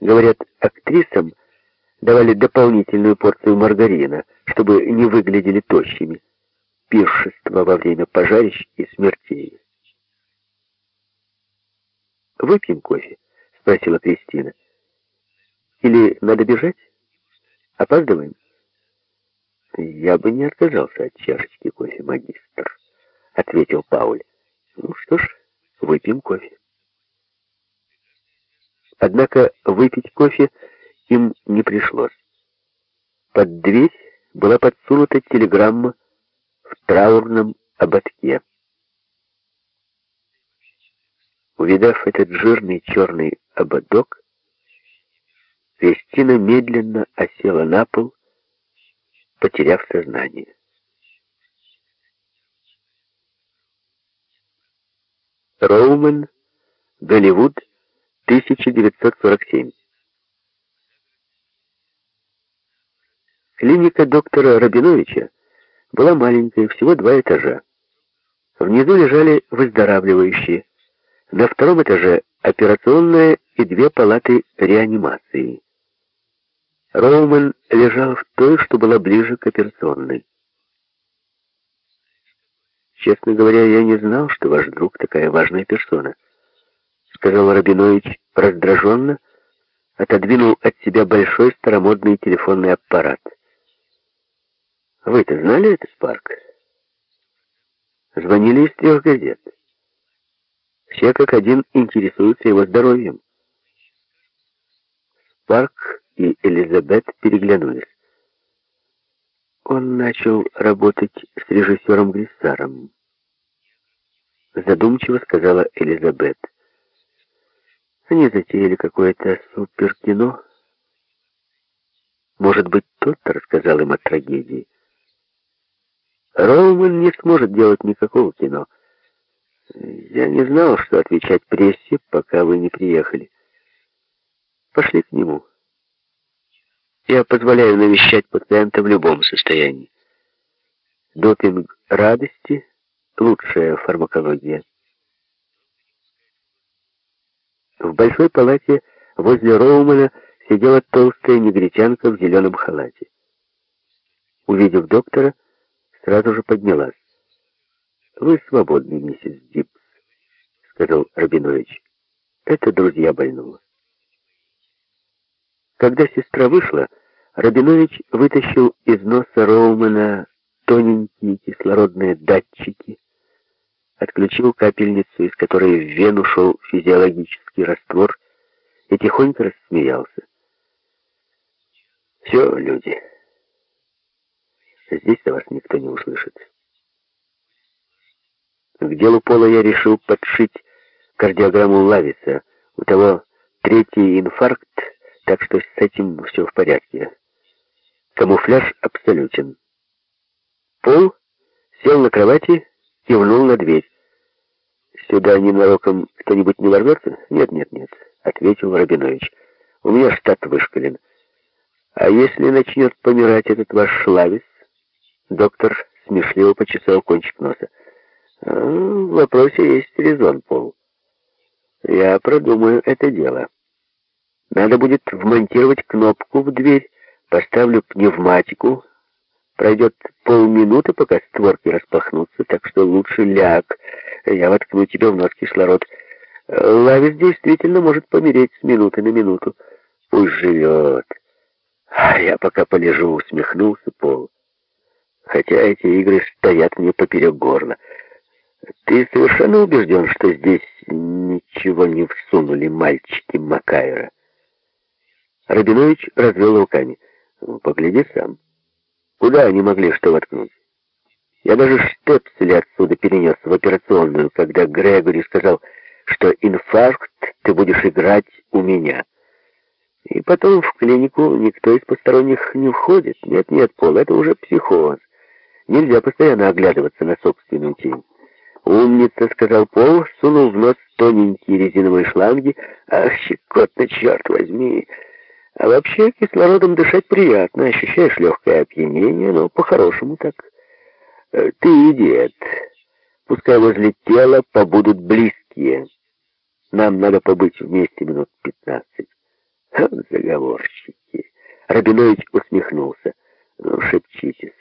Говорят, актрисам давали дополнительную порцию маргарина, чтобы не выглядели тощими. Пиршество во время пожарищ и смертей. «Выпьем кофе?» — спросила Кристина. «Или надо бежать? Опаздываем?» «Я бы не отказался от чашечки кофе, магистр», — ответил Пауль. «Ну что ж, выпьем кофе». Однако выпить кофе им не пришлось. Под дверь была подсунута телеграмма в траурном ободке. Увидав этот жирный черный ободок, Кристина медленно осела на пол, потеряв сознание. Роумен, Голливуд, 1947. Клиника доктора Рабиновича была маленькой, всего два этажа. Внизу лежали выздоравливающие. На втором этаже операционная и две палаты реанимации. Роуман лежал в той, что была ближе к операционной. Честно говоря, я не знал, что ваш друг такая важная персона сказал Рабинович раздраженно, отодвинул от себя большой старомодный телефонный аппарат. Вы-то знали этот парк? Звонили из трех газет. Все как один интересуются его здоровьем. Спарк и Элизабет переглянулись. Он начал работать с режиссером Гриссаром. Задумчиво сказала Элизабет. Они затеяли какое-то суперкино. Может быть, тот рассказал им о трагедии. Роуман не сможет делать никакого кино. Я не знал, что отвечать прессе, пока вы не приехали. Пошли к нему. Я позволяю навещать пациента в любом состоянии. Допинг радости — лучшая фармакология. В большой палате возле Роумана сидела толстая негритянка в зеленом халате. Увидев доктора, сразу же поднялась. «Вы свободны, миссис Дипс», — сказал Рабинович. «Это друзья больного». Когда сестра вышла, Рабинович вытащил из носа Роумана тоненькие кислородные датчики, отключил капельницу, из которой в вену шел физиологический раствор, и тихонько рассмеялся. «Все, люди, здесь-то вас никто не услышит. К делу Пола я решил подшить кардиограмму Лависа. У того третий инфаркт, так что с этим все в порядке. Камуфляж абсолютен. Пол сел на кровати кивнул на дверь. «Сюда ненароком кто-нибудь не ворвется?» «Нет, нет, нет», — ответил Рабинович. «У меня штат вышкален. А если начнет помирать этот ваш шлавис?» Доктор смешливо почесал кончик носа. «А, «В вопросе есть резон, Пол. Я продумаю это дело. Надо будет вмонтировать кнопку в дверь, поставлю пневматику, Пройдет полминуты, пока створки распахнутся, так что лучше ляг. Я воткну тебе в нос кислород. Лавис действительно может помереть с минуты на минуту. Пусть живет. А я пока полежу, усмехнулся Пол. Хотя эти игры стоят мне поперек горла. Ты совершенно убежден, что здесь ничего не всунули мальчики Макайра? Рабинович развел руками. Погляди сам. Куда они могли что воткнуть? Я даже штепсели отсюда перенес в операционную, когда Грегори сказал, что инфаркт ты будешь играть у меня. И потом в клинику никто из посторонних не входит. Нет, нет, Пол, это уже психоз. Нельзя постоянно оглядываться на собственную тень. «Умница», — сказал Пол, сунул в нос тоненькие резиновые шланги. «Ах, щекотно, черт возьми!» А вообще кислородом дышать приятно, ощущаешь легкое опьянение, но по-хорошему так. Э, ты и дед. Пускай возле тела побудут близкие. Нам надо побыть вместе минут пятнадцать. заговорщики. Рабинович усмехнулся. Ну, шепчитесь.